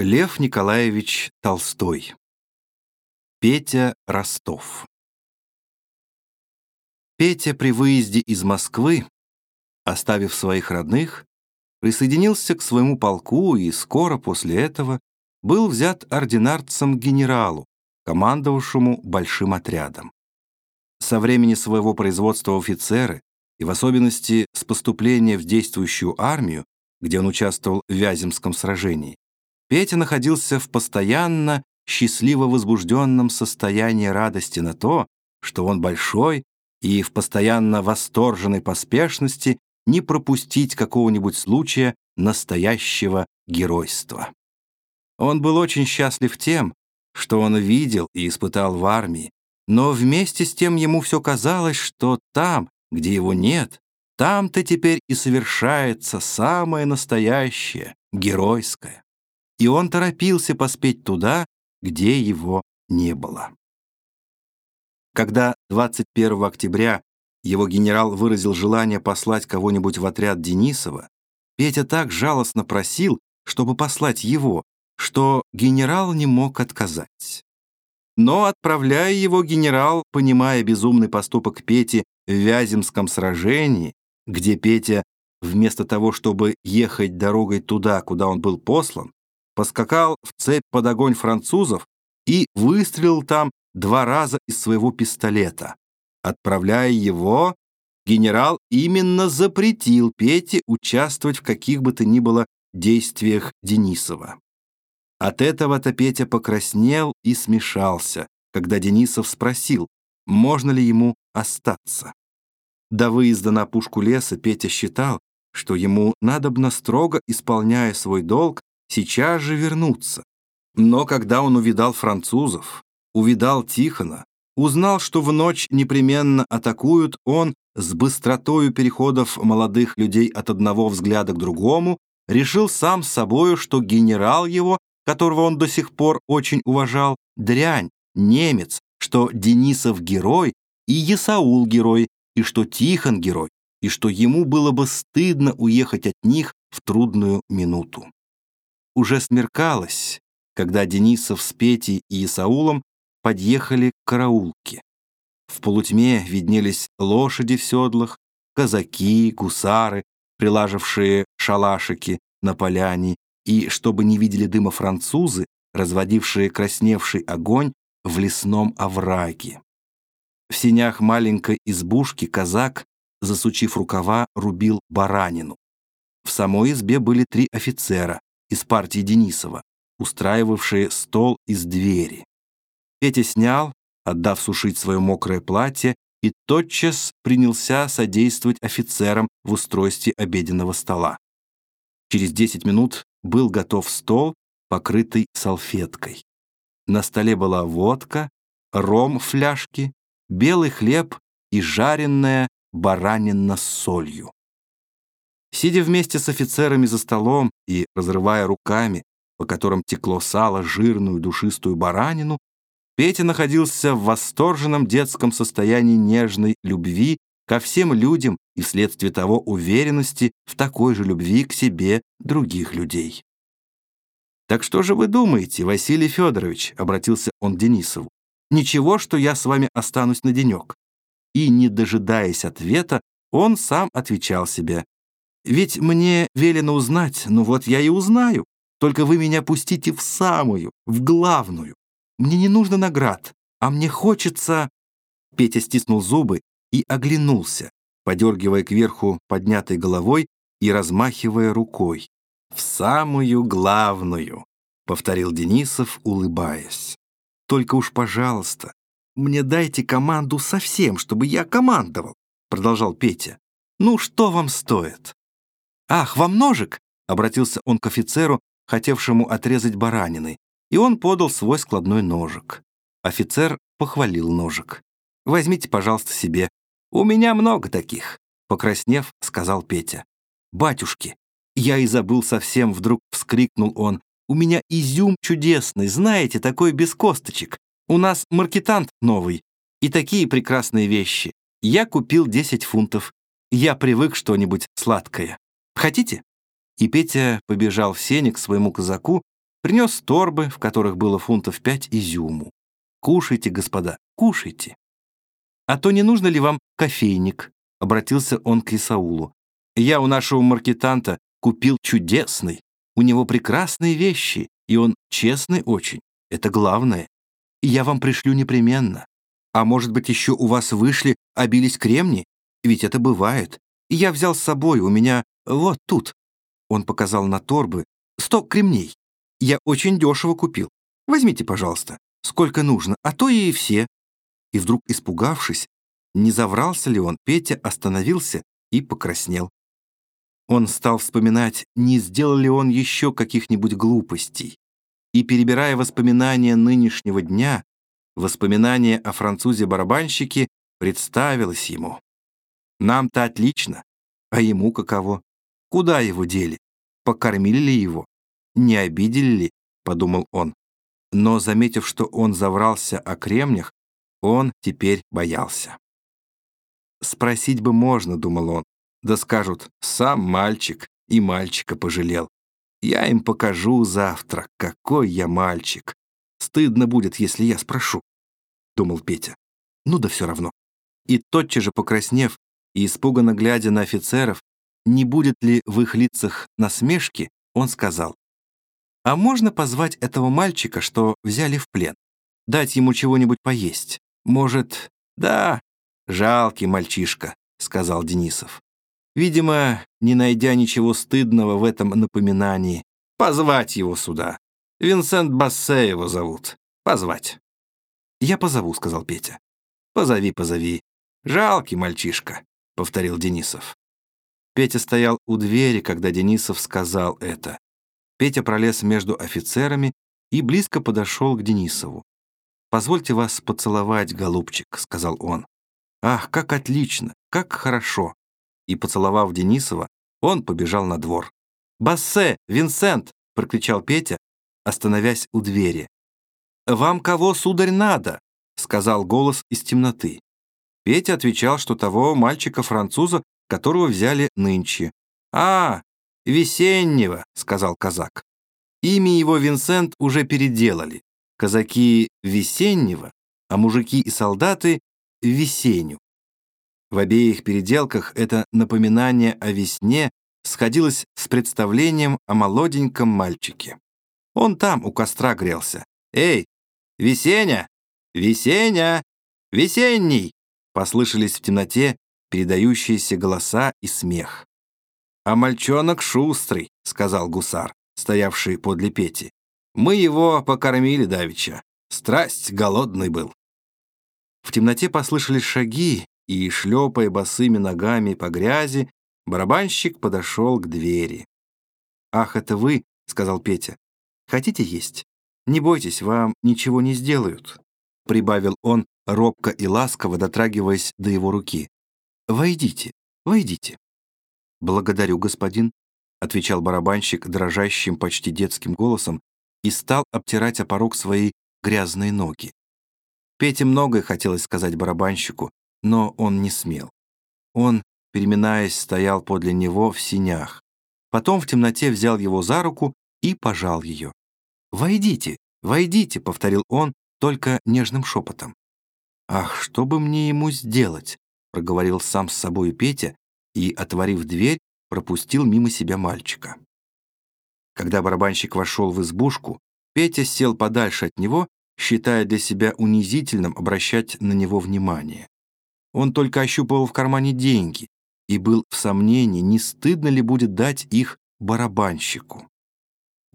Лев Николаевич Толстой. Петя Ростов. Петя при выезде из Москвы, оставив своих родных, присоединился к своему полку и скоро после этого был взят ординарцем генералу, командовавшему большим отрядом. Со времени своего производства офицеры, и в особенности с поступления в действующую армию, где он участвовал в Вяземском сражении, Петя находился в постоянно счастливо возбужденном состоянии радости на то, что он большой, и в постоянно восторженной поспешности не пропустить какого-нибудь случая настоящего геройства. Он был очень счастлив тем, что он видел и испытал в армии, но вместе с тем ему все казалось, что там, где его нет, там-то теперь и совершается самое настоящее, геройское и он торопился поспеть туда, где его не было. Когда 21 октября его генерал выразил желание послать кого-нибудь в отряд Денисова, Петя так жалостно просил, чтобы послать его, что генерал не мог отказать. Но, отправляя его генерал, понимая безумный поступок Пети в Вяземском сражении, где Петя, вместо того, чтобы ехать дорогой туда, куда он был послан, поскакал в цепь под огонь французов и выстрелил там два раза из своего пистолета. Отправляя его, генерал именно запретил Пете участвовать в каких бы то ни было действиях Денисова. От этого-то Петя покраснел и смешался, когда Денисов спросил, можно ли ему остаться. До выезда на пушку леса Петя считал, что ему надобно строго, исполняя свой долг, сейчас же вернуться. Но когда он увидал французов, увидал Тихона, узнал, что в ночь непременно атакуют, он с быстротою переходов молодых людей от одного взгляда к другому решил сам с собою, что генерал его, которого он до сих пор очень уважал, дрянь, немец, что Денисов герой и Исаул герой, и что Тихон герой, и что ему было бы стыдно уехать от них в трудную минуту. Уже смеркалось, когда Денисов с Петей и Исаулом подъехали к караулке. В полутьме виднелись лошади в седлах, казаки, гусары, прилажившие шалашики на поляне, и, чтобы не видели дыма французы, разводившие красневший огонь в лесном овраге. В синях маленькой избушки казак, засучив рукава, рубил баранину. В самой избе были три офицера, из партии Денисова, устраивавшие стол из двери. Петя снял, отдав сушить свое мокрое платье, и тотчас принялся содействовать офицерам в устройстве обеденного стола. Через 10 минут был готов стол, покрытый салфеткой. На столе была водка, ром в фляжке, белый хлеб и жареная баранина с солью. Сидя вместе с офицерами за столом и разрывая руками, по которым текло сало, жирную душистую баранину, Петя находился в восторженном детском состоянии нежной любви ко всем людям и вследствие того уверенности в такой же любви к себе других людей. «Так что же вы думаете, Василий Федорович?» — обратился он к Денисову. «Ничего, что я с вами останусь на денек». И, не дожидаясь ответа, он сам отвечал себе. Ведь мне велено узнать, ну вот я и узнаю. Только вы меня пустите в самую, в главную. Мне не нужно наград, а мне хочется...» Петя стиснул зубы и оглянулся, подергивая кверху поднятой головой и размахивая рукой. «В самую главную», — повторил Денисов, улыбаясь. «Только уж, пожалуйста, мне дайте команду совсем, чтобы я командовал», — продолжал Петя. «Ну, что вам стоит?» «Ах, вам ножик!» — обратился он к офицеру, хотевшему отрезать баранины, и он подал свой складной ножик. Офицер похвалил ножик. «Возьмите, пожалуйста, себе. У меня много таких», — покраснев, сказал Петя. «Батюшки, я и забыл совсем», — вдруг вскрикнул он. «У меня изюм чудесный, знаете, такой без косточек. У нас маркетант новый. И такие прекрасные вещи. Я купил 10 фунтов. Я привык что-нибудь сладкое». Хотите?» И Петя побежал в сене к своему казаку принес торбы, в которых было фунтов пять изюму. «Кушайте, господа, кушайте». «А то не нужно ли вам кофейник?» — обратился он к Исаулу. «Я у нашего маркетанта купил чудесный. У него прекрасные вещи, и он честный очень. Это главное. Я вам пришлю непременно. А может быть, еще у вас вышли, обились кремни? Ведь это бывает. Я взял с собой, у меня вот тут». Он показал на торбы. «Сто кремней. Я очень дешево купил. Возьмите, пожалуйста, сколько нужно, а то и все». И вдруг, испугавшись, не заврался ли он, Петя остановился и покраснел. Он стал вспоминать, не сделал ли он еще каких-нибудь глупостей. И, перебирая воспоминания нынешнего дня, воспоминание о французе-барабанщике представилось ему. Нам-то отлично, а ему каково? Куда его дели? Покормили ли его? Не обидели ли? Подумал он. Но, заметив, что он заврался о кремнях, он теперь боялся. Спросить бы можно, думал он. Да скажут, сам мальчик и мальчика пожалел. Я им покажу завтра, какой я мальчик. Стыдно будет, если я спрошу, думал Петя. Ну да все равно. И тотчас же покраснев и испуганно глядя на офицеров, не будет ли в их лицах насмешки, он сказал, «А можно позвать этого мальчика, что взяли в плен? Дать ему чего-нибудь поесть? Может, да, жалкий мальчишка», — сказал Денисов. Видимо, не найдя ничего стыдного в этом напоминании, позвать его сюда. Винсент Бассе его зовут. Позвать. «Я позову», — сказал Петя. «Позови, позови. Жалкий мальчишка», — повторил Денисов. Петя стоял у двери, когда Денисов сказал это. Петя пролез между офицерами и близко подошел к Денисову. «Позвольте вас поцеловать, голубчик», — сказал он. «Ах, как отлично, как хорошо!» И, поцеловав Денисова, он побежал на двор. «Бассе! Винсент!» — прокричал Петя, остановясь у двери. «Вам кого, сударь, надо?» — сказал голос из темноты. Петя отвечал, что того мальчика-француза которого взяли нынче. «А, весеннего», — сказал казак. Имя его Винсент уже переделали. Казаки — весеннего, а мужики и солдаты — весенню. В обеих переделках это напоминание о весне сходилось с представлением о молоденьком мальчике. Он там у костра грелся. «Эй, Весеня! Весеня! Весенний!» Послышались в темноте передающиеся голоса и смех. «А мальчонок шустрый», — сказал гусар, стоявший подле Пети. «Мы его покормили давеча. Страсть голодный был». В темноте послышались шаги, и, шлепая босыми ногами по грязи, барабанщик подошел к двери. «Ах, это вы», — сказал Петя. «Хотите есть? Не бойтесь, вам ничего не сделают», — прибавил он, робко и ласково дотрагиваясь до его руки. «Войдите, войдите». «Благодарю, господин», — отвечал барабанщик дрожащим, почти детским голосом и стал обтирать о порог свои грязные ноги. Пете многое хотелось сказать барабанщику, но он не смел. Он, переминаясь, стоял подле него в синях. Потом в темноте взял его за руку и пожал ее. «Войдите, войдите», — повторил он только нежным шепотом. «Ах, что бы мне ему сделать?» Проговорил сам с собой Петя и, отворив дверь, пропустил мимо себя мальчика. Когда барабанщик вошел в избушку, Петя сел подальше от него, считая для себя унизительным обращать на него внимание. Он только ощупывал в кармане деньги и был в сомнении, не стыдно ли будет дать их барабанщику.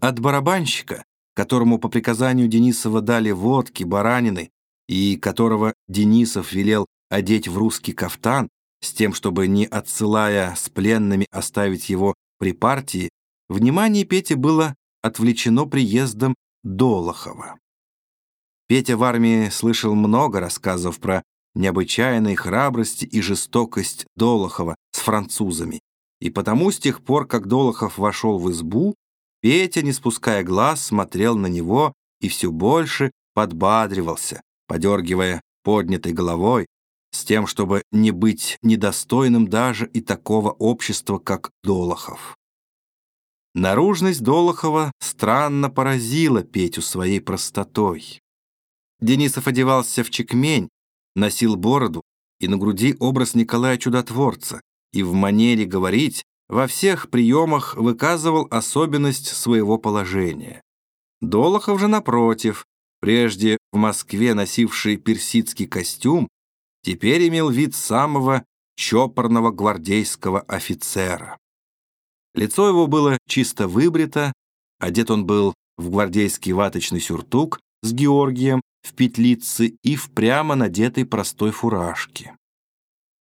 От барабанщика, которому по приказанию Денисова дали водки, баранины, и которого Денисов велел одеть в русский кафтан, с тем, чтобы, не отсылая с пленными, оставить его при партии, внимание Пети было отвлечено приездом Долохова. Петя в армии слышал много рассказов про необычайной храбрость и жестокость Долохова с французами, и потому с тех пор, как Долохов вошел в избу, Петя, не спуская глаз, смотрел на него и все больше подбадривался, подергивая поднятой головой, с тем, чтобы не быть недостойным даже и такого общества, как Долохов. Наружность Долохова странно поразила Петю своей простотой. Денисов одевался в чекмень, носил бороду и на груди образ Николая Чудотворца, и в манере говорить во всех приемах выказывал особенность своего положения. Долохов же, напротив, прежде в Москве носивший персидский костюм, теперь имел вид самого чопорного гвардейского офицера. Лицо его было чисто выбрито, одет он был в гвардейский ваточный сюртук с Георгием в петлице и в прямо надетой простой фуражке.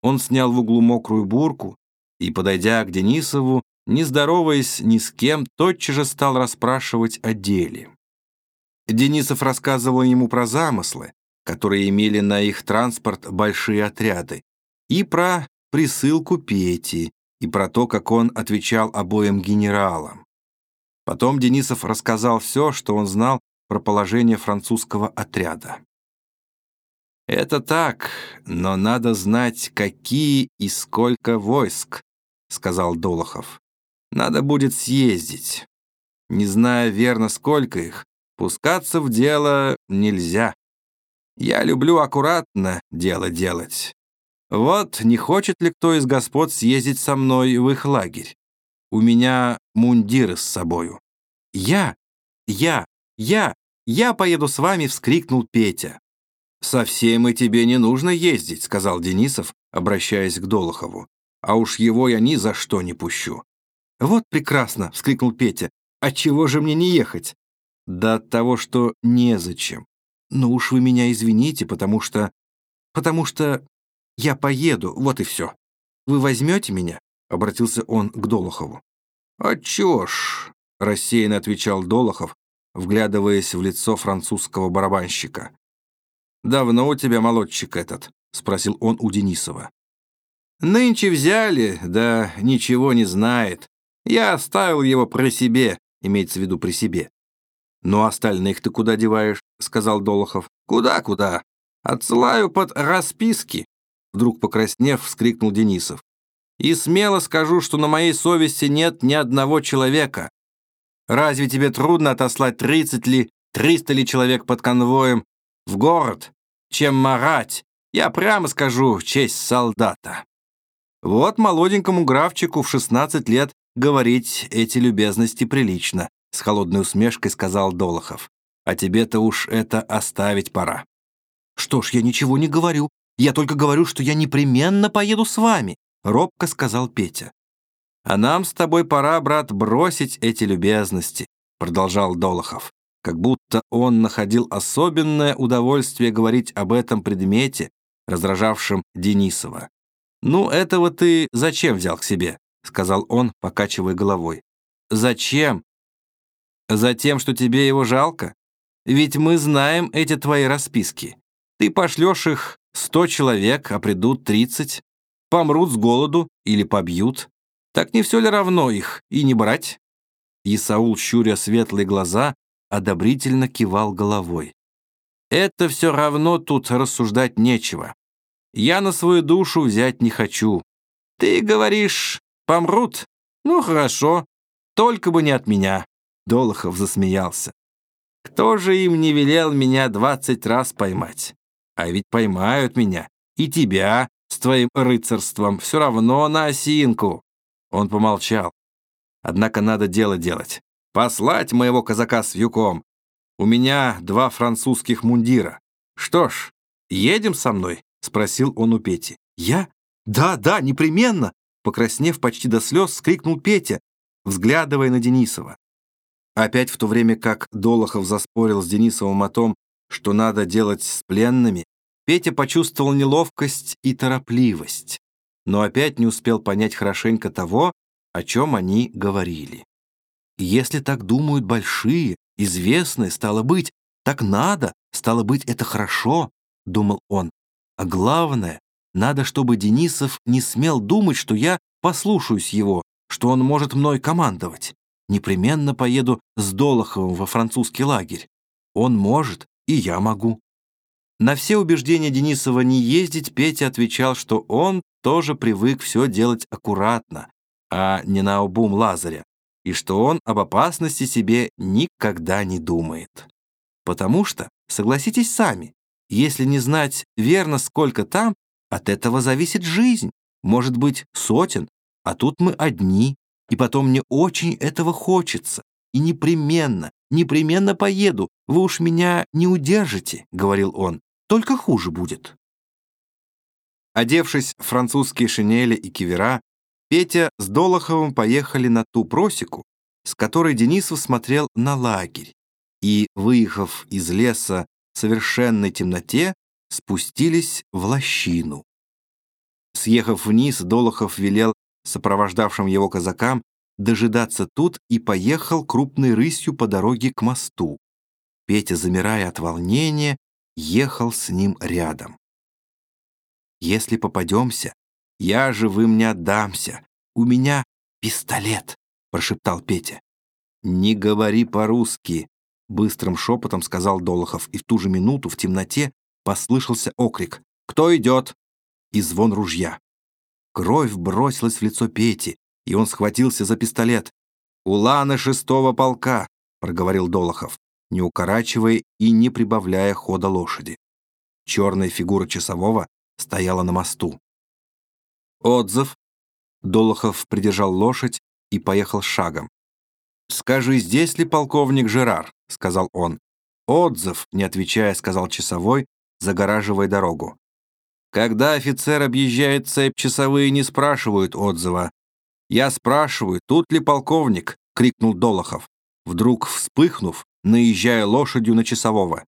Он снял в углу мокрую бурку и, подойдя к Денисову, не здороваясь ни с кем, тотчас же стал расспрашивать о деле. Денисов рассказывал ему про замыслы, которые имели на их транспорт большие отряды, и про присылку Пети, и про то, как он отвечал обоим генералам. Потом Денисов рассказал все, что он знал про положение французского отряда. «Это так, но надо знать, какие и сколько войск», — сказал Долохов. «Надо будет съездить. Не зная верно, сколько их, пускаться в дело нельзя. Я люблю аккуратно дело делать. Вот не хочет ли кто из господ съездить со мной в их лагерь? У меня мундиры с собою». «Я! Я! Я! Я поеду с вами!» — вскрикнул Петя. «Совсем и тебе не нужно ездить», — сказал Денисов, обращаясь к Долохову. «А уж его я ни за что не пущу». «Вот прекрасно!» — вскрикнул Петя. «А чего же мне не ехать?» «Да от того, что незачем. Ну уж вы меня извините, потому что... Потому что я поеду, вот и все. Вы возьмете меня?» — обратился он к Долохову. «А чё ж?» — рассеянно отвечал Долохов, вглядываясь в лицо французского барабанщика. «Давно у тебя молодчик этот?» — спросил он у Денисова. «Нынче взяли, да ничего не знает. Я оставил его при себе, имеется в виду при себе». «Ну, остальных ты куда деваешь?» — сказал Долохов. «Куда-куда? Отсылаю под расписки!» Вдруг покраснев, вскрикнул Денисов. «И смело скажу, что на моей совести нет ни одного человека. Разве тебе трудно отослать 30 ли, 300 ли человек под конвоем в город, чем марать, я прямо скажу, честь солдата. Вот молоденькому графчику в 16 лет говорить эти любезности прилично, с холодной усмешкой сказал Долохов. А тебе-то уж это оставить пора. Что ж, я ничего не говорю. Я только говорю, что я непременно поеду с вами, робко сказал Петя. А нам с тобой пора, брат, бросить эти любезности, продолжал Долохов как будто он находил особенное удовольствие говорить об этом предмете, раздражавшем Денисова. «Ну, этого ты зачем взял к себе?» — сказал он, покачивая головой. «Зачем? Затем, что тебе его жалко? Ведь мы знаем эти твои расписки. Ты пошлешь их сто человек, а придут тридцать. Помрут с голоду или побьют. Так не все ли равно их и не брать?» Исаул, щуря светлые глаза, одобрительно кивал головой. «Это все равно тут рассуждать нечего. Я на свою душу взять не хочу. Ты говоришь, помрут? Ну, хорошо, только бы не от меня». Долохов засмеялся. «Кто же им не велел меня двадцать раз поймать? А ведь поймают меня. И тебя с твоим рыцарством все равно на осинку». Он помолчал. «Однако надо дело делать. Послать моего казака с вьюком. У меня два французских мундира. Что ж, едем со мной?» — спросил он у Пети. «Я? Да, да, непременно!» Покраснев почти до слез, скрикнул Петя, взглядывая на Денисова. Опять в то время как Долохов заспорил с Денисовым о том, что надо делать с пленными, Петя почувствовал неловкость и торопливость, но опять не успел понять хорошенько того, о чем они говорили. Если так думают большие, известные, стало быть, так надо, стало быть, это хорошо, думал он. А главное, надо, чтобы Денисов не смел думать, что я послушаюсь его, что он может мной командовать. Непременно поеду с Долоховым во французский лагерь. Он может, и я могу. На все убеждения Денисова не ездить Петя отвечал, что он тоже привык все делать аккуратно, а не на обум Лазаря и что он об опасности себе никогда не думает. Потому что, согласитесь сами, если не знать верно, сколько там, от этого зависит жизнь, может быть, сотен, а тут мы одни, и потом мне очень этого хочется, и непременно, непременно поеду, вы уж меня не удержите», — говорил он, — «только хуже будет». Одевшись в французские шинели и кивера, Петя с Долоховым поехали на ту просеку, с которой Денисов смотрел на лагерь, и, выехав из леса в совершенной темноте, спустились в лощину. Съехав вниз, Долохов велел сопровождавшим его казакам дожидаться тут и поехал крупной рысью по дороге к мосту. Петя, замирая от волнения, ехал с ним рядом. «Если попадемся, я живым не отдамся. У меня пистолет», — прошептал Петя. «Не говори по-русски», — быстрым шепотом сказал Долохов, и в ту же минуту в темноте послышался окрик «Кто идет?» и звон ружья. Кровь бросилась в лицо Пети, и он схватился за пистолет. «Уланы шестого полка», — проговорил Долохов, не укорачивая и не прибавляя хода лошади. Черная фигура часового стояла на мосту. «Отзыв!» Долохов придержал лошадь и поехал шагом. «Скажи, здесь ли полковник Жерар?» — сказал он. «Отзыв!» — не отвечая, сказал часовой, загораживая дорогу. Когда офицер объезжает цепь, часовые не спрашивают отзыва. «Я спрашиваю, тут ли полковник?» — крикнул Долохов, вдруг вспыхнув, наезжая лошадью на часового.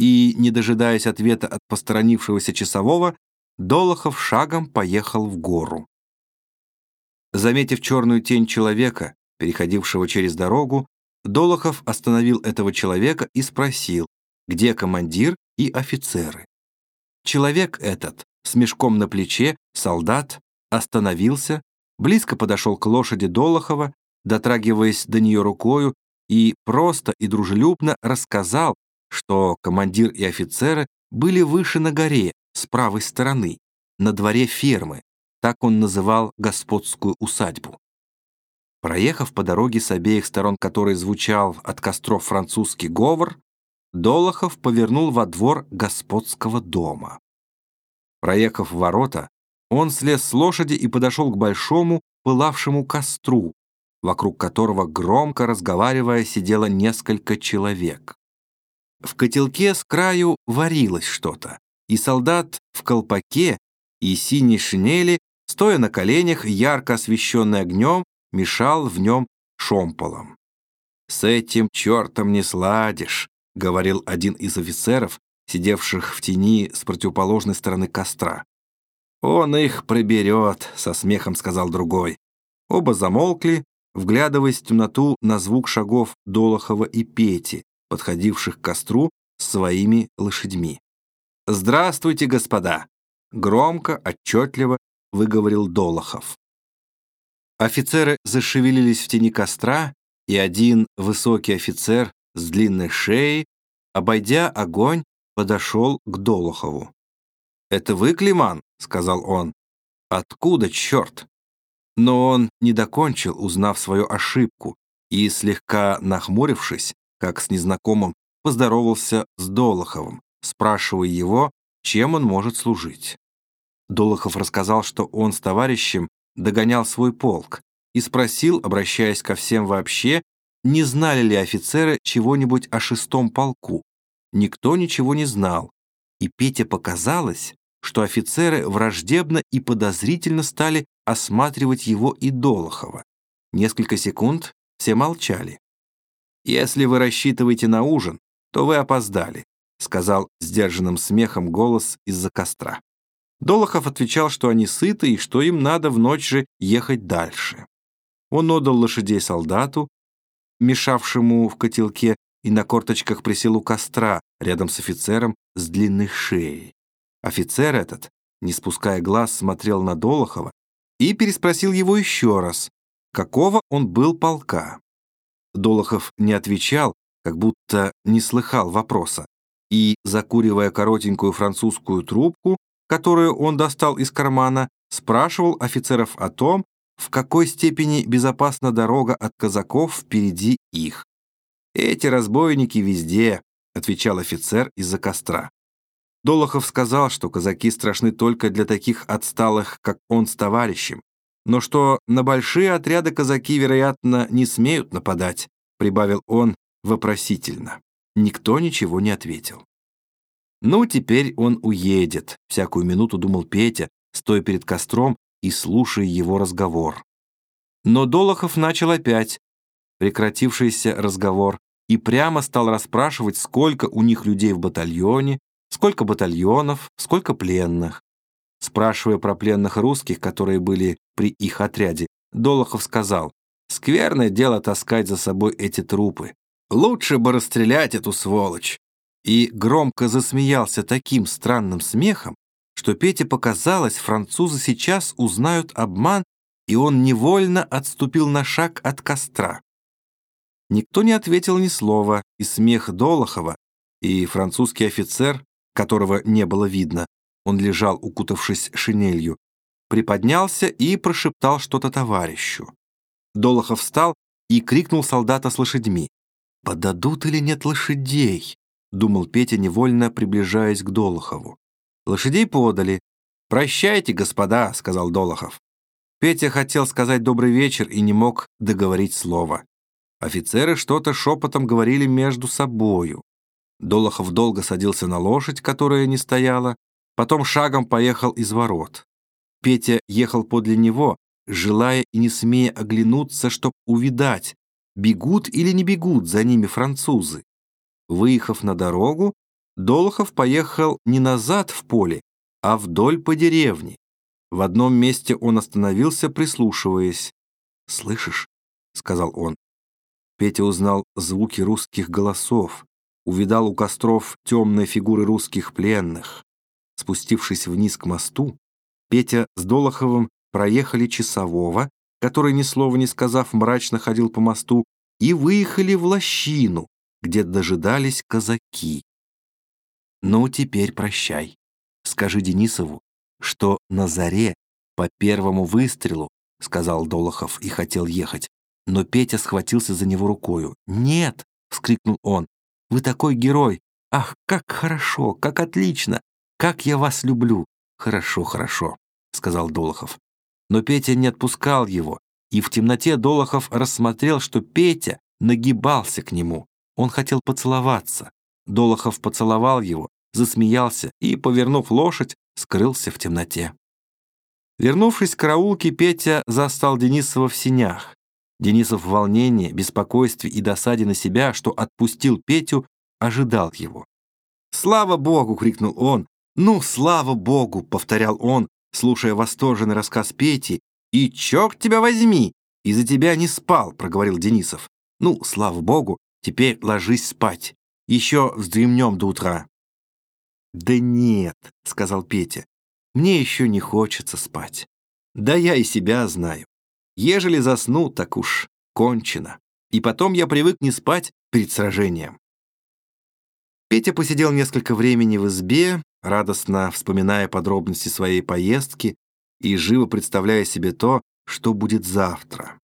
И, не дожидаясь ответа от посторонившегося часового, Долохов шагом поехал в гору. Заметив черную тень человека, переходившего через дорогу, Долохов остановил этого человека и спросил, где командир и офицеры. Человек этот, с мешком на плече, солдат, остановился, близко подошел к лошади Долохова, дотрагиваясь до нее рукою, и просто и дружелюбно рассказал, что командир и офицеры были выше на горе, с правой стороны, на дворе фермы, так он называл господскую усадьбу. Проехав по дороге с обеих сторон которой звучал от костров французский говор, Долохов повернул во двор господского дома. Проехав ворота, он слез с лошади и подошел к большому пылавшему костру, вокруг которого, громко разговаривая, сидело несколько человек. В котелке с краю варилось что-то, и солдат в колпаке и синей шинели, стоя на коленях, ярко освещенный огнем, мешал в нем шомполом. «С этим чертом не сладишь», — говорил один из офицеров, сидевших в тени с противоположной стороны костра. «Он их проберет», — со смехом сказал другой. Оба замолкли, вглядываясь в темноту на звук шагов Долохова и Пети, подходивших к костру своими лошадьми. «Здравствуйте, господа!» — громко, отчетливо выговорил Долохов. Офицеры зашевелились в тени костра, и один высокий офицер с длинной шеей, обойдя огонь, подошел к Долохову. «Это вы, Климан?» — сказал он. «Откуда, черт?» Но он не докончил, узнав свою ошибку, и, слегка нахмурившись, как с незнакомым, поздоровался с Долоховым, спрашивая его, чем он может служить. Долохов рассказал, что он с товарищем догонял свой полк и спросил, обращаясь ко всем вообще, не знали ли офицеры чего-нибудь о шестом полку. Никто ничего не знал, и Пете показалось, что офицеры враждебно и подозрительно стали осматривать его и Долохова. Несколько секунд все молчали. «Если вы рассчитываете на ужин, то вы опоздали», сказал сдержанным смехом голос из-за костра. Долохов отвечал, что они сыты и что им надо в ночь же ехать дальше. Он отдал лошадей солдату, мешавшему в котелке, и на корточках присел у костра рядом с офицером с длинной шеей. Офицер этот, не спуская глаз, смотрел на Долохова и переспросил его еще раз, какого он был полка. Долохов не отвечал, как будто не слыхал вопроса, и, закуривая коротенькую французскую трубку, которую он достал из кармана, спрашивал офицеров о том, в какой степени безопасна дорога от казаков впереди их. «Эти разбойники везде», — отвечал офицер из-за костра. Долохов сказал, что казаки страшны только для таких отсталых, как он с товарищем, но что на большие отряды казаки, вероятно, не смеют нападать, прибавил он вопросительно. Никто ничего не ответил. Ну, теперь он уедет, всякую минуту думал Петя, стоя перед костром и слушая его разговор. Но Долохов начал опять прекратившийся разговор и прямо стал расспрашивать, сколько у них людей в батальоне, сколько батальонов, сколько пленных. Спрашивая про пленных русских, которые были при их отряде, Долохов сказал, «Скверное дело таскать за собой эти трупы. Лучше бы расстрелять эту сволочь». И громко засмеялся таким странным смехом, что Пете показалось, французы сейчас узнают обман, и он невольно отступил на шаг от костра. Никто не ответил ни слова, и смех Долохова, и французский офицер, которого не было видно, он лежал, укутавшись шинелью, приподнялся и прошептал что-то товарищу. Долохов встал и крикнул солдата с лошадьми. «Подадут или нет лошадей?» — думал Петя, невольно приближаясь к Долохову. Лошадей подали. «Прощайте, господа», — сказал Долохов. Петя хотел сказать «добрый вечер» и не мог договорить слова. Офицеры что-то шепотом говорили между собою. Долохов долго садился на лошадь, которая не стояла, потом шагом поехал из ворот. Петя ехал подле него, желая и не смея оглянуться, чтоб увидать, бегут или не бегут за ними французы. Выехав на дорогу, Долохов поехал не назад в поле, а вдоль по деревне. В одном месте он остановился, прислушиваясь. «Слышишь?» — сказал он. Петя узнал звуки русских голосов, увидал у костров темные фигуры русских пленных. Спустившись вниз к мосту, Петя с Долоховым проехали часового, который, ни слова не сказав, мрачно ходил по мосту, и выехали в лощину, где дожидались казаки. «Ну, теперь прощай. Скажи Денисову, что на заре по первому выстрелу, — сказал Долохов и хотел ехать, но Петя схватился за него рукою. «Нет!» — вскрикнул он. «Вы такой герой! Ах, как хорошо, как отлично! Как я вас люблю!» «Хорошо, хорошо», — сказал Долохов. Но Петя не отпускал его, и в темноте Долохов рассмотрел, что Петя нагибался к нему. Он хотел поцеловаться. Долохов поцеловал его, засмеялся и, повернув лошадь, скрылся в темноте. Вернувшись к караулке, Петя застал Денисова в синях. Денисов в волнении, беспокойстве и досаде на себя, что отпустил Петю, ожидал его. «Слава Богу!» — крикнул он. «Ну, слава Богу!» — повторял он, слушая восторженный рассказ Пети. «И чёрт тебя возьми! Из-за тебя не спал!» — проговорил Денисов. «Ну, слава Богу, теперь ложись спать. Еще вздремнем до утра». «Да нет», — сказал Петя, — «мне еще не хочется спать. Да я и себя знаю. Ежели засну, так уж кончено. И потом я привык не спать перед сражением. Петя посидел несколько времени в избе, радостно вспоминая подробности своей поездки и живо представляя себе то, что будет завтра.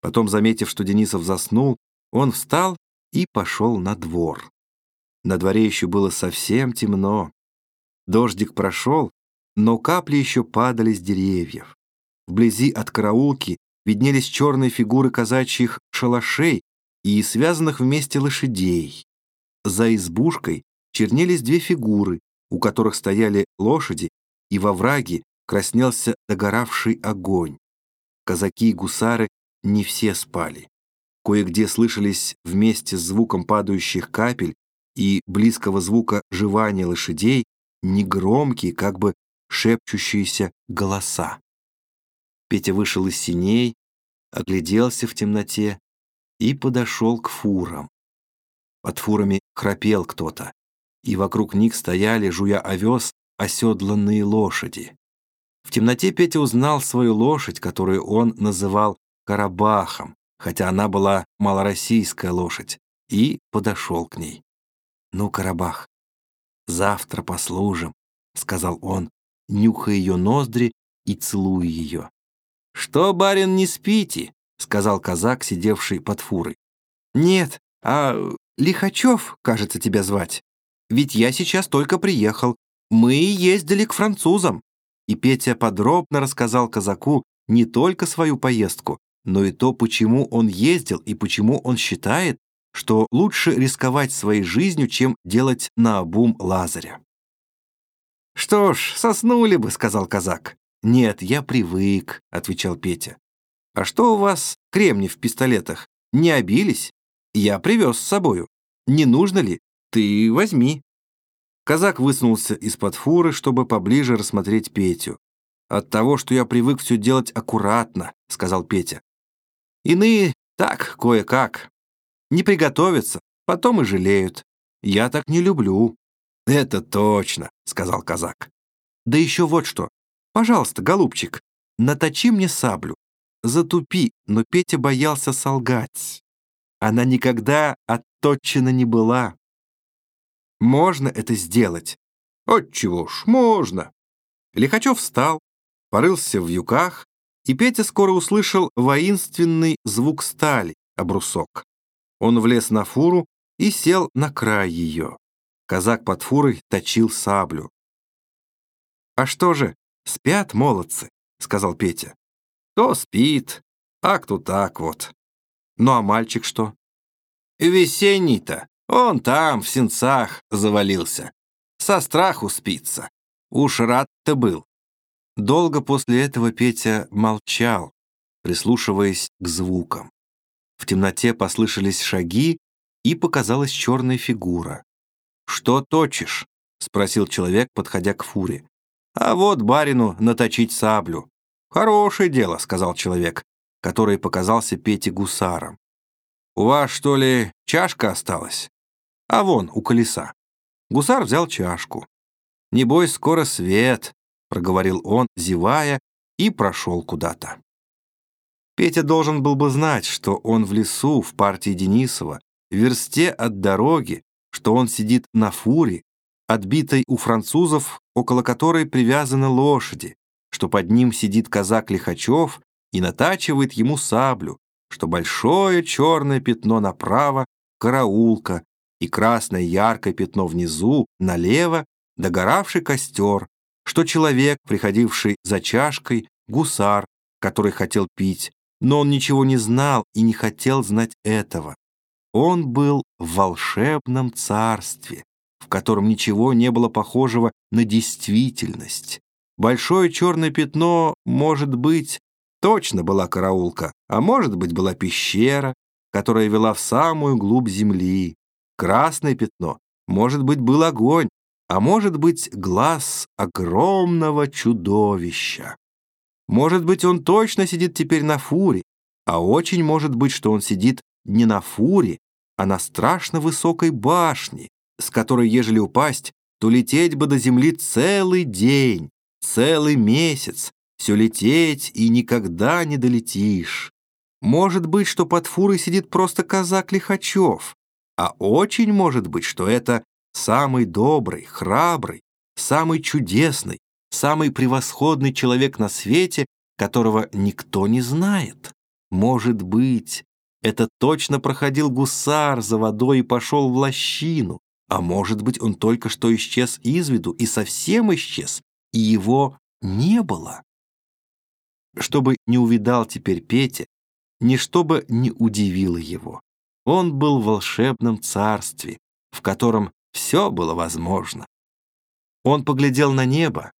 Потом, заметив, что Денисов заснул, он встал и пошел на двор. На дворе еще было совсем темно. Дождик прошел, но капли еще падали с деревьев. Вблизи от караулки виднелись черные фигуры казачьих шалашей и связанных вместе лошадей. За избушкой чернелись две фигуры, у которых стояли лошади, и во враге краснелся догоравший огонь. Казаки и гусары не все спали. Кое-где слышались вместе с звуком падающих капель и близкого звука жевания лошадей негромкие, как бы шепчущиеся голоса. Петя вышел из синей, огляделся в темноте и подошел к фурам. Под фурами храпел кто-то, и вокруг них стояли, жуя овес, оседланные лошади. В темноте Петя узнал свою лошадь, которую он называл Карабахом, хотя она была малороссийская лошадь, и подошел к ней. «Ну, Карабах, завтра послужим», — сказал он, нюхая ее ноздри и целуя ее. «Что, барин, не спите?» — сказал казак, сидевший под фурой. «Нет, а Лихачев, кажется, тебя звать. Ведь я сейчас только приехал. Мы ездили к французам». И Петя подробно рассказал казаку не только свою поездку, но и то, почему он ездил и почему он считает, что лучше рисковать своей жизнью, чем делать наобум Лазаря. «Что ж, соснули бы», — сказал казак. «Нет, я привык», — отвечал Петя. «А что у вас кремни в пистолетах? Не обились? Я привез с собою. Не нужно ли? Ты возьми». Казак высунулся из-под фуры, чтобы поближе рассмотреть Петю. «От того, что я привык все делать аккуратно», — сказал Петя. «Иные так, кое-как. Не приготовятся, потом и жалеют. Я так не люблю». «Это точно», — сказал казак. «Да еще вот что. Пожалуйста, голубчик, наточи мне саблю. Затупи, но Петя боялся солгать. Она никогда отточена не была. Можно это сделать? Отчего ж, можно. Лихачев встал, порылся в юках, и Петя скоро услышал воинственный звук стали, обрусок. Он влез на фуру и сел на край ее. Казак под фурой точил саблю. «А что же, спят молодцы?» — сказал Петя. «То спит, а кто так вот». «Ну а мальчик что?» «Весенний-то, он там, в сенцах, завалился. Со страху спится. Уж рад-то был». Долго после этого Петя молчал, прислушиваясь к звукам. В темноте послышались шаги, и показалась черная фигура. «Что точишь?» — спросил человек, подходя к фуре. «А вот барину наточить саблю». «Хорошее дело», — сказал человек, который показался Пете гусаром. «У вас, что ли, чашка осталась?» «А вон, у колеса». Гусар взял чашку. «Небось, скоро свет», — проговорил он, зевая, и прошел куда-то. Петя должен был бы знать, что он в лесу, в партии Денисова, в версте от дороги, что он сидит на фуре, отбитой у французов, около которой привязаны лошади, что под ним сидит казак Лихачев и натачивает ему саблю, что большое черное пятно направо — караулка, и красное яркое пятно внизу, налево, догоравший костер, что человек, приходивший за чашкой, гусар, который хотел пить, но он ничего не знал и не хотел знать этого. Он был в волшебном царстве, в котором ничего не было похожего на действительность. Большое черное пятно, может быть, точно была караулка, а может быть, была пещера, которая вела в самую глубь земли. Красное пятно, может быть, был огонь, а может быть, глаз огромного чудовища. Может быть, он точно сидит теперь на фуре, а очень может быть, что он сидит не на фуре, а на страшно высокой башне, с которой, ежели упасть, то лететь бы до земли целый день, целый месяц, все лететь и никогда не долетишь. Может быть, что под фурой сидит просто казак Лихачев, а очень может быть, что это самый добрый, храбрый, самый чудесный, самый превосходный человек на свете, которого никто не знает. Может быть, это точно проходил гусар за водой и пошел в лощину. А может быть, он только что исчез из виду и совсем исчез, и его не было. Чтобы не увидал теперь Петя, ничто бы не удивило его. Он был в волшебном царстве, в котором все было возможно. Он поглядел на небо,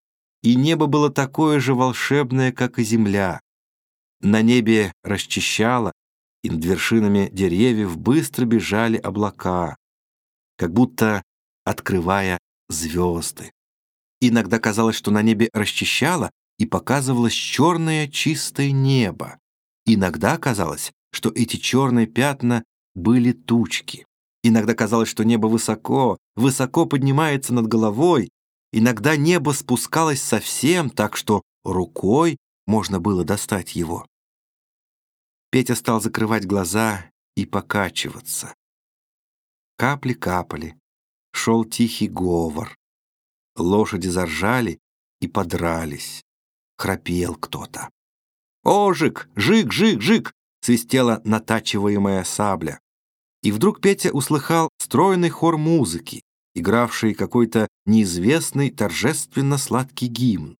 и небо было такое же волшебное, как и земля. На небе расчищало, и над вершинами деревьев быстро бежали облака, как будто открывая звезды. Иногда казалось, что на небе расчищало и показывалось черное чистое небо. Иногда казалось, что эти черные пятна были тучки. Иногда казалось, что небо высоко, высоко поднимается над головой. Иногда небо спускалось совсем так, что рукой можно было достать его. Петя стал закрывать глаза и покачиваться. Капли капали, шел тихий говор. Лошади заржали и подрались. Храпел кто-то. Ожик! Жик, жик, жик!» свистела натачиваемая сабля. И вдруг Петя услыхал стройный хор музыки, игравший какой-то неизвестный торжественно сладкий гимн.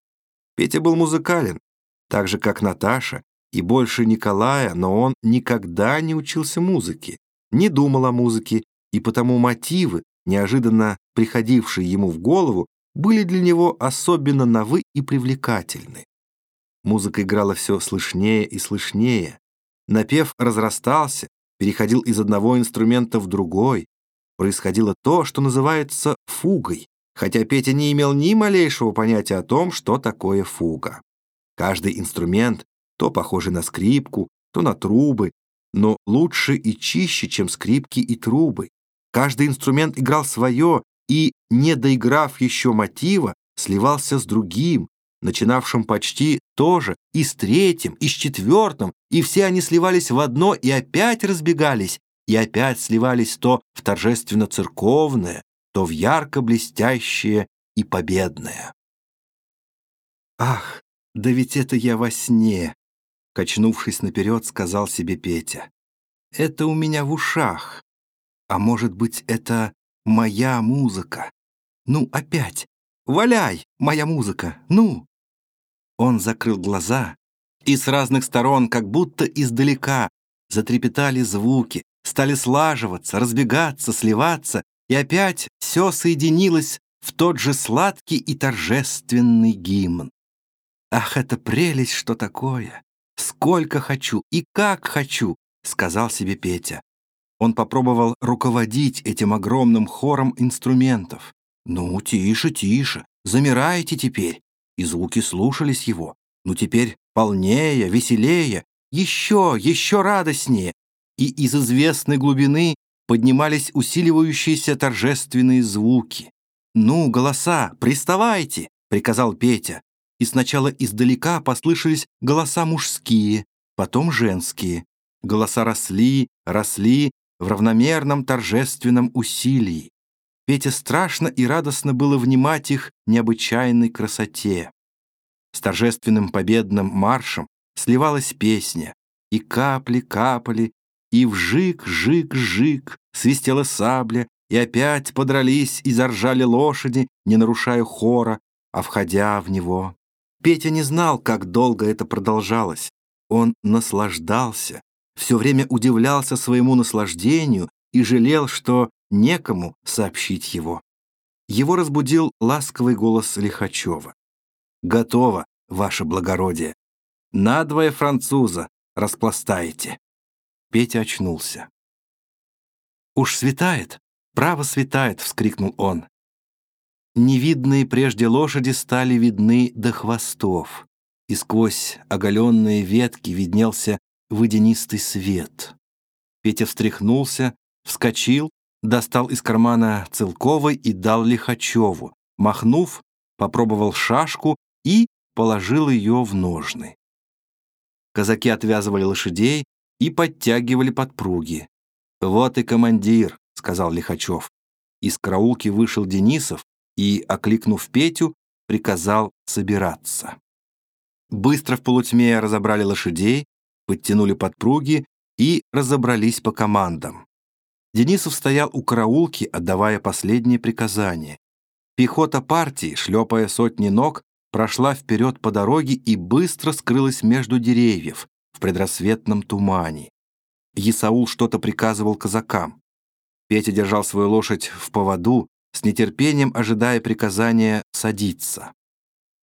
Петя был музыкален, так же, как Наташа, и больше Николая, но он никогда не учился музыке, не думал о музыке, и потому мотивы, неожиданно приходившие ему в голову, были для него особенно новы и привлекательны. Музыка играла все слышнее и слышнее. Напев разрастался, переходил из одного инструмента в другой. Происходило то, что называется фугой, хотя Петя не имел ни малейшего понятия о том, что такое фуга. Каждый инструмент, то похожий на скрипку, то на трубы, но лучше и чище, чем скрипки и трубы. Каждый инструмент играл свое и, не доиграв еще мотива, сливался с другим, начинавшим почти тоже, и с третьим, и с четвертым, и все они сливались в одно и опять разбегались, и опять сливались то в торжественно-церковное, то в ярко-блестящее и победное. «Ах, да ведь это я во сне!» Качнувшись наперед, сказал себе Петя. «Это у меня в ушах. А может быть, это моя музыка? Ну, опять! Валяй, моя музыка, ну!» Он закрыл глаза, и с разных сторон, как будто издалека, затрепетали звуки, стали слаживаться, разбегаться, сливаться, и опять все соединилось в тот же сладкий и торжественный гимн. «Ах, это прелесть, что такое! Сколько хочу и как хочу!» — сказал себе Петя. Он попробовал руководить этим огромным хором инструментов. «Ну, тише, тише, замирайте теперь!» и звуки слушались его. Ну теперь полнее, веселее, еще, еще радостнее. И из известной глубины поднимались усиливающиеся торжественные звуки. «Ну, голоса, приставайте!» — приказал Петя. И сначала издалека послышались голоса мужские, потом женские. Голоса росли, росли в равномерном торжественном усилии. Пете страшно и радостно было внимать их необычайной красоте. С торжественным победным маршем сливалась песня, и капли капали, и вжик-жик-жик свистела сабля, и опять подрались и заржали лошади, не нарушая хора, а входя в него. Петя не знал, как долго это продолжалось. Он наслаждался, все время удивлялся своему наслаждению и жалел, что некому сообщить его. Его разбудил ласковый голос Лихачева. «Готово, ваше благородие. Надвое француза распластаете». Петя очнулся. «Уж светает, право светает!» — вскрикнул он. Невидные прежде лошади стали видны до хвостов, и сквозь оголенные ветки виднелся водянистый свет. Петя встряхнулся, вскочил, достал из кармана Целковой и дал Лихачеву. Махнув, попробовал шашку и положил ее в ножны. Казаки отвязывали лошадей и подтягивали подпруги. «Вот и командир», — сказал Лихачев. Из караулки вышел Денисов и, окликнув Петю, приказал собираться. Быстро в полутьме разобрали лошадей, подтянули подпруги и разобрались по командам. Денисов стоял у караулки, отдавая последние приказания. Пехота партии, шлепая сотни ног, прошла вперед по дороге и быстро скрылась между деревьев в предрассветном тумане. Исаул что-то приказывал казакам. Петя держал свою лошадь в поводу, с нетерпением ожидая приказания садиться.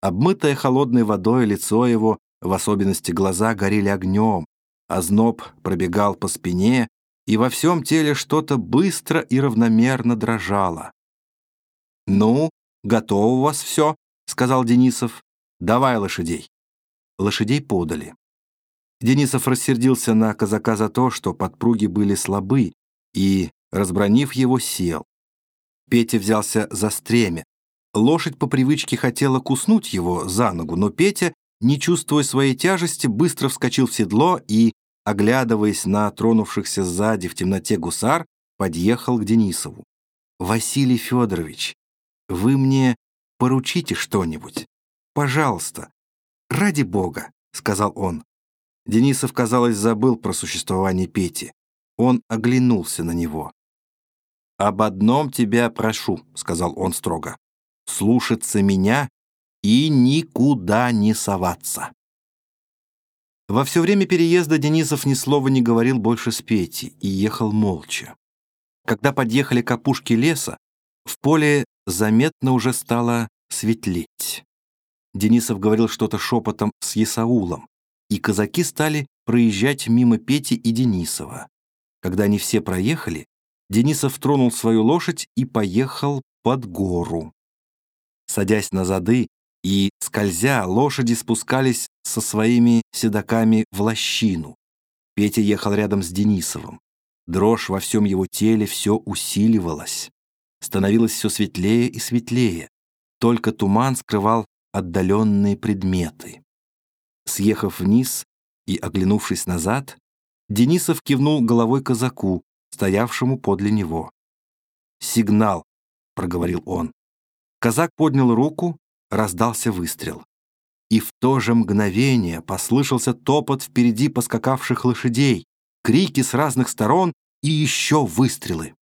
Обмытое холодной водой лицо его, в особенности глаза, горели огнем, а зноб пробегал по спине, и во всем теле что-то быстро и равномерно дрожало. «Ну, готово у вас все», — сказал Денисов. «Давай лошадей». Лошадей подали. Денисов рассердился на казака за то, что подпруги были слабы, и, разбронив его, сел. Петя взялся за стремя. Лошадь по привычке хотела куснуть его за ногу, но Петя, не чувствуя своей тяжести, быстро вскочил в седло и, оглядываясь на тронувшихся сзади в темноте гусар, подъехал к Денисову. «Василий Федорович, вы мне поручите что-нибудь? Пожалуйста, ради бога», — сказал он. Денисов, казалось, забыл про существование Пети. Он оглянулся на него. «Об одном тебя прошу», — сказал он строго. «Слушаться меня и никуда не соваться». Во все время переезда Денисов ни слова не говорил больше с Петей и ехал молча. Когда подъехали к опушке леса, в поле заметно уже стало светлеть. Денисов говорил что-то шепотом с Есаулом, и казаки стали проезжать мимо Пети и Денисова. Когда они все проехали, Денисов тронул свою лошадь и поехал под гору. Садясь на зады и, скользя, лошади спускались со своими седаками в лощину. Петя ехал рядом с Денисовым. Дрожь во всем его теле все усиливалась. Становилось все светлее и светлее. Только туман скрывал отдаленные предметы. Съехав вниз и оглянувшись назад, Денисов кивнул головой казаку, стоявшему подле него. «Сигнал», — проговорил он. Казак поднял руку, раздался выстрел. И в то же мгновение послышался топот впереди поскакавших лошадей, крики с разных сторон и еще выстрелы.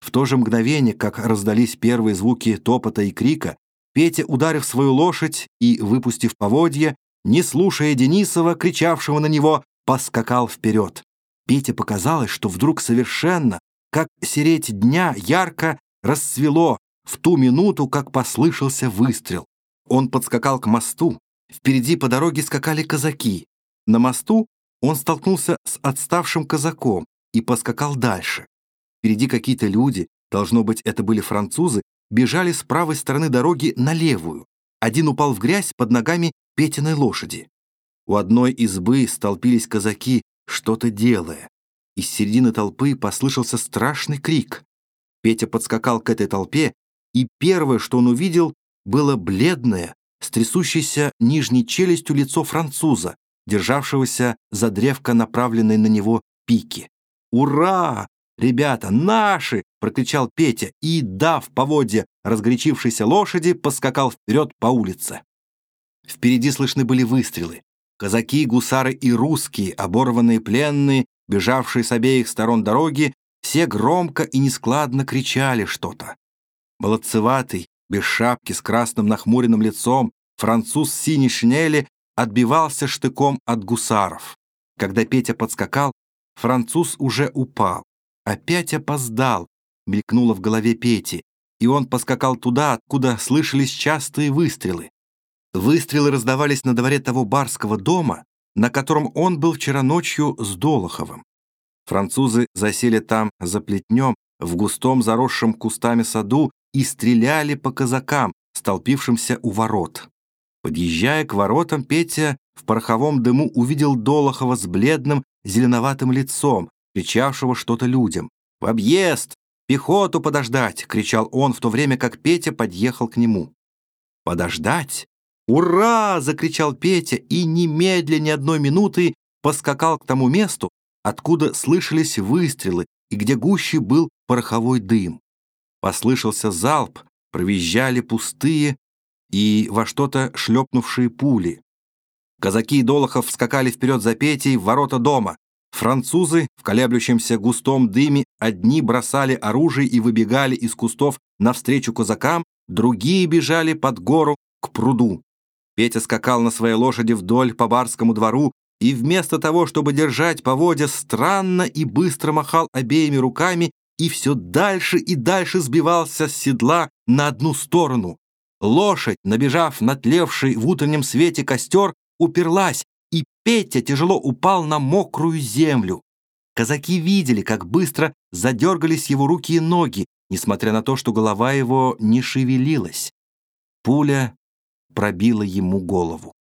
В то же мгновение, как раздались первые звуки топота и крика, Петя, ударив свою лошадь и выпустив поводья, не слушая Денисова, кричавшего на него, поскакал вперед. Пете показалось, что вдруг совершенно, как сереть дня, ярко расцвело в ту минуту, как послышался выстрел. Он подскакал к мосту. Впереди по дороге скакали казаки. На мосту он столкнулся с отставшим казаком и поскакал дальше. Впереди какие-то люди, должно быть, это были французы, бежали с правой стороны дороги на левую. Один упал в грязь под ногами Петиной лошади. У одной избы столпились казаки, что-то делая. Из середины толпы послышался страшный крик. Петя подскакал к этой толпе, и первое, что он увидел, было бледное, с трясущейся нижней челюстью лицо француза, державшегося за древко направленной на него пики. «Ура! Ребята, наши!» — прокричал Петя и, дав поводья разгорячившейся лошади, поскакал вперед по улице. Впереди слышны были выстрелы. Казаки, гусары и русские, оборванные пленные, бежавшие с обеих сторон дороги, все громко и нескладно кричали что-то. Молодцеватый, без шапки, с красным нахмуренным лицом, француз в синей шинели отбивался штыком от гусаров. Когда Петя подскакал, француз уже упал. Опять опоздал, мелькнуло в голове Пети, и он поскакал туда, откуда слышались частые выстрелы. Выстрелы раздавались на дворе того барского дома, на котором он был вчера ночью с Долоховым. Французы засели там за плетнем, в густом заросшем кустами саду и стреляли по казакам, столпившимся у ворот. Подъезжая к воротам, Петя в пороховом дыму увидел Долохова с бледным зеленоватым лицом, кричавшего что-то людям. «В объезд! Пехоту подождать!» — кричал он, в то время как Петя подъехал к нему. «Подождать? «Ура!» — закричал Петя и немедленно ни одной минуты поскакал к тому месту, откуда слышались выстрелы и где гуще был пороховой дым. Послышался залп, провизжали пустые и во что-то шлепнувшие пули. Казаки и Долохов скакали вперед за Петей в ворота дома. Французы в колеблющемся густом дыме одни бросали оружие и выбегали из кустов навстречу казакам, другие бежали под гору к пруду. Петя скакал на своей лошади вдоль по барскому двору и вместо того, чтобы держать поводья, странно и быстро махал обеими руками и все дальше и дальше сбивался с седла на одну сторону. Лошадь, набежав на тлевший в утреннем свете костер, уперлась, и Петя тяжело упал на мокрую землю. Казаки видели, как быстро задергались его руки и ноги, несмотря на то, что голова его не шевелилась. Пуля пробила ему голову.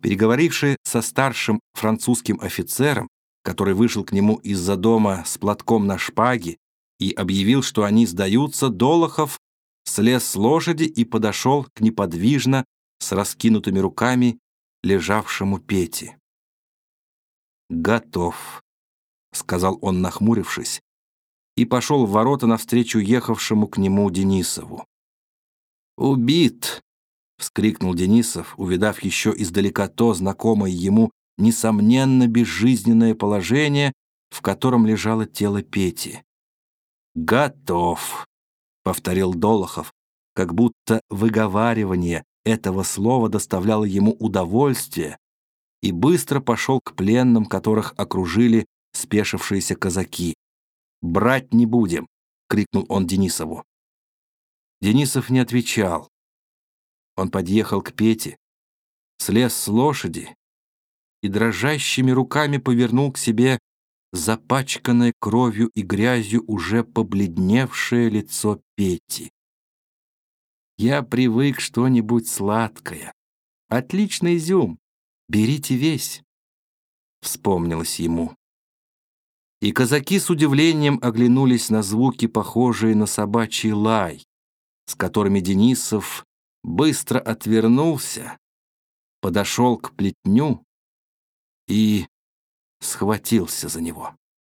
Переговоривший со старшим французским офицером, который вышел к нему из-за дома с платком на шпаге и объявил, что они сдаются, Долохов слез с лошади и подошел к неподвижно, с раскинутыми руками, лежавшему Пете. «Готов», — сказал он, нахмурившись, и пошел в ворота навстречу ехавшему к нему Денисову. «Убит», — вскрикнул Денисов, увидав еще издалека то знакомое ему, несомненно, безжизненное положение, в котором лежало тело Пети. «Готов», — повторил Долохов, как будто выговаривание этого слова доставляло ему удовольствие, и быстро пошел к пленным, которых окружили спешившиеся казаки. «Брать не будем!» — крикнул он Денисову. Денисов не отвечал. Он подъехал к Пете, слез с лошади и дрожащими руками повернул к себе запачканное кровью и грязью уже побледневшее лицо Пети. «Я привык что-нибудь сладкое. Отличный изюм. Берите весь», — вспомнилось ему. И казаки с удивлением оглянулись на звуки, похожие на собачий лай, с которыми Денисов быстро отвернулся, подошел к плетню и схватился за него.